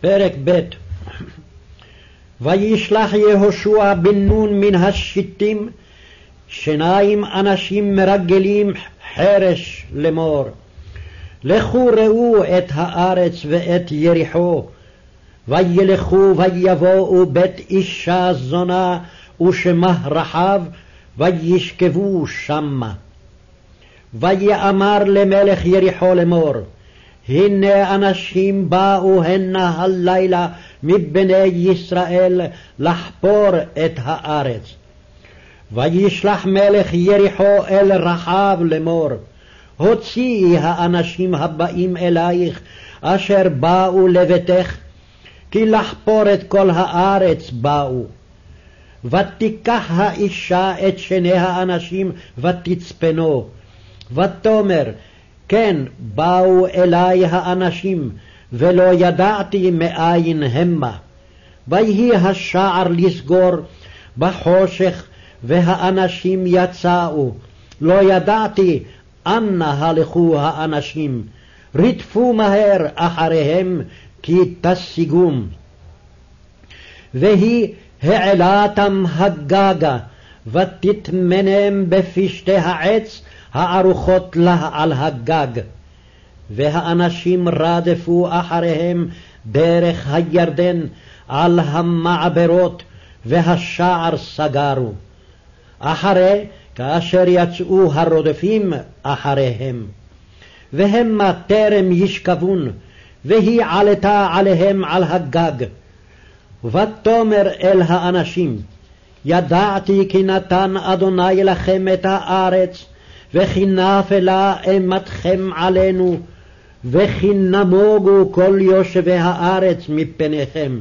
פרק ב' וישלח יהושע בן נון מן השיטים שניים אנשים מרגלים חרש לאמור. לכו ראו את הארץ ואת יריחו, וילכו ויבואו בית אישה זונה ושמה רחב, וישכבו שמה. ויאמר למלך יריחו לאמור, הנה אנשים באו הנה הלילה מבני ישראל לחפור את הארץ. וישלח מלך יריחו אל רחב לאמור, הוציאי האנשים הבאים אלייך, אשר באו לביתך, כי לחפור את כל הארץ באו. ותיקח האישה את שני האנשים ותצפנו, ותאמר כן, באו אלי האנשים, ולא ידעתי מאין המה. ויהי השער לסגור בחושך, והאנשים יצאו. לא ידעתי אנה הלכו האנשים. רדפו מהר אחריהם, כי תשיגום. והיא העלתם הגגה, ותטמנם בפשתי העץ, הערוכות לה על הגג. והאנשים רדפו אחריהם דרך הירדן על המעברות, והשער סגרו. אחרי כאשר יצאו הרודפים אחריהם. והמה טרם ישכבון, והיא עלתה עליהם על הגג. ותאמר אל האנשים, ידעתי כי נתן אדוני לכם את הארץ, וכי נפלה אימתכם עלינו, וכי נמוגו כל יושבי הארץ מפניכם.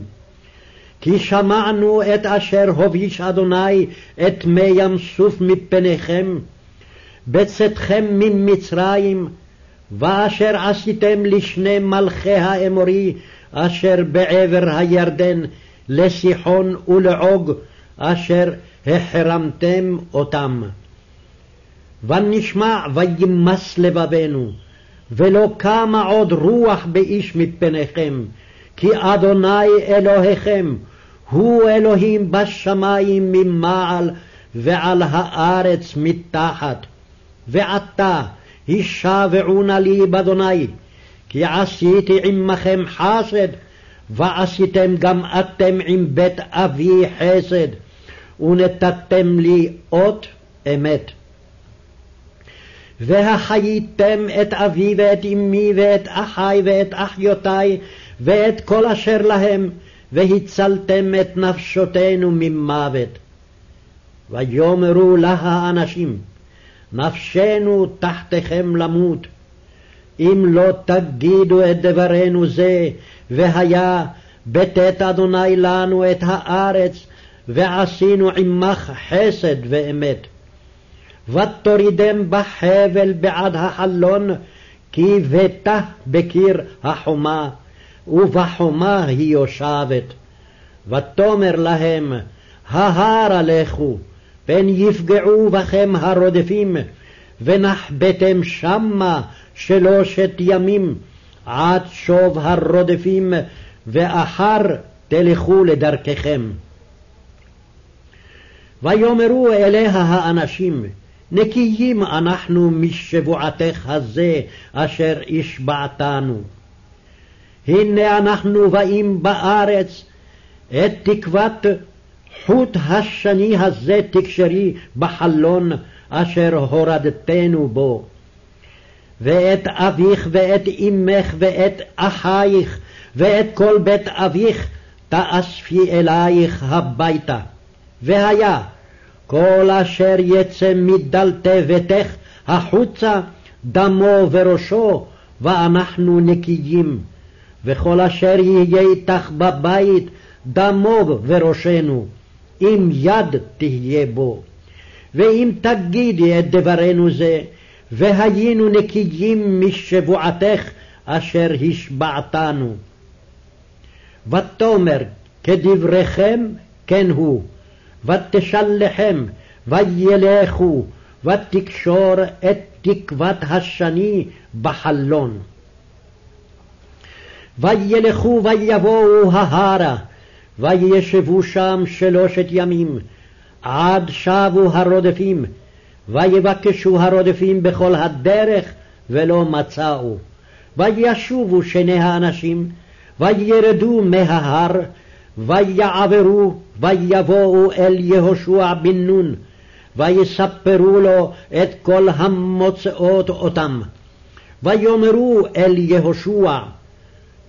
כי שמענו את אשר הוביש אדוני את מי ים סוף מפניכם, בצאתכם ממצרים, ואשר עשיתם לשני מלכי האמורי, אשר בעבר הירדן, לסיחון ולעוג, אשר החרמתם אותם. ונשמע וימס לבבנו, ולא קמה עוד רוח באיש מפניכם, כי אדוני אלוהיכם הוא אלוהים בשמים ממעל ועל הארץ מתחת. ועתה הישבעו נא לי באדוני, כי עשיתי עמכם חסד, ועשיתם גם אתם עם בית אבי חסד, ונתתם לי אות אמת. והחייתם את אבי ואת אמי ואת אחי ואת אחיותי ואת כל אשר להם, והצלתם את נפשותינו ממוות. ויאמרו לה האנשים, נפשנו תחתיכם למות, אם לא תגידו את דברנו זה, והיה בתת אדוני לנו את הארץ, ועשינו עמך חסד ואמת. ותורידם בחבל בעד החלון, כי ביתה בקיר החומה, ובחומה היא יושבת. ותאמר להם, ההרה לכו, פן יפגעו בכם הרודפים, ונחבאתם שמה שלושת ימים, עד שוב הרודפים, ואחר תלכו לדרככם. ויאמרו אליה האנשים, נקיים אנחנו משבועתך הזה אשר השבעתנו. הנה אנחנו באים בארץ, את תקוות חוט השני הזה תקשרי בחלון אשר הורדתנו בו. ואת אביך ואת אמך ואת אחייך ואת כל בית אביך תאספי אלייך הביתה. והיה כל אשר יצא מדלתי ביתך החוצה דמו וראשו ואנחנו נקיים. וכל אשר יהיה איתך בבית, דמו וראשנו, אם יד תהיה בו. ואם תגידי את דברנו זה, והיינו נקיים משבועתך אשר השבעתנו. ותאמר, כדבריכם כן הוא, ותשלחם, וילכו, ותקשור את תקוות השני בחלון. וילכו ויבואו ההרה, וישבו שם שלושת ימים, עד שבו הרודפים, ויבקשו הרודפים בכל הדרך, ולא מצאו. וישובו שני האנשים, וירדו מההר, ויעברו, ויבואו אל יהושע בן נון, ויספרו לו את כל המוצאות אותם. ויאמרו אל יהושע,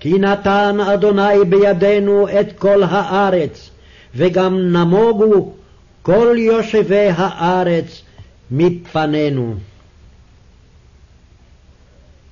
כי נתן אדוני בידינו את כל הארץ, וגם נמוגו כל יושבי הארץ מפנינו.